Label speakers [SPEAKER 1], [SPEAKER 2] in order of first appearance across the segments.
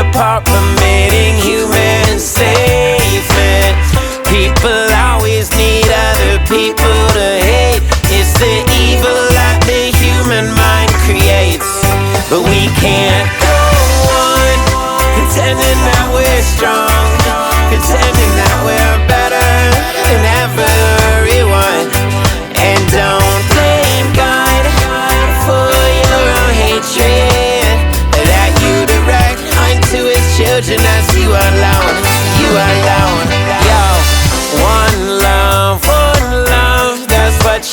[SPEAKER 1] apart permitting human safe. People always need other people to hate. It's the evil that the human mind creates. But we can't go on pretending that we're strong.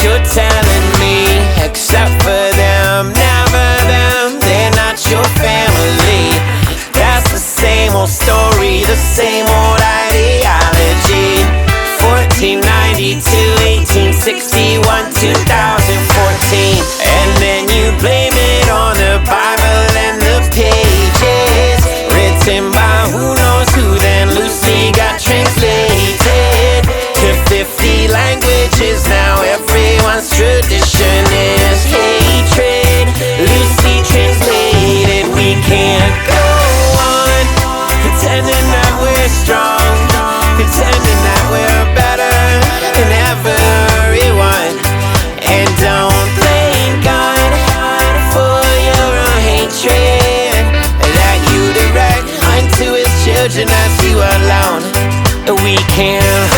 [SPEAKER 1] You're telling can't go on. Pretending that we're strong, pretending that we're better than everyone, and don't blame God for your own hatred that you direct unto His children as you alone. We can't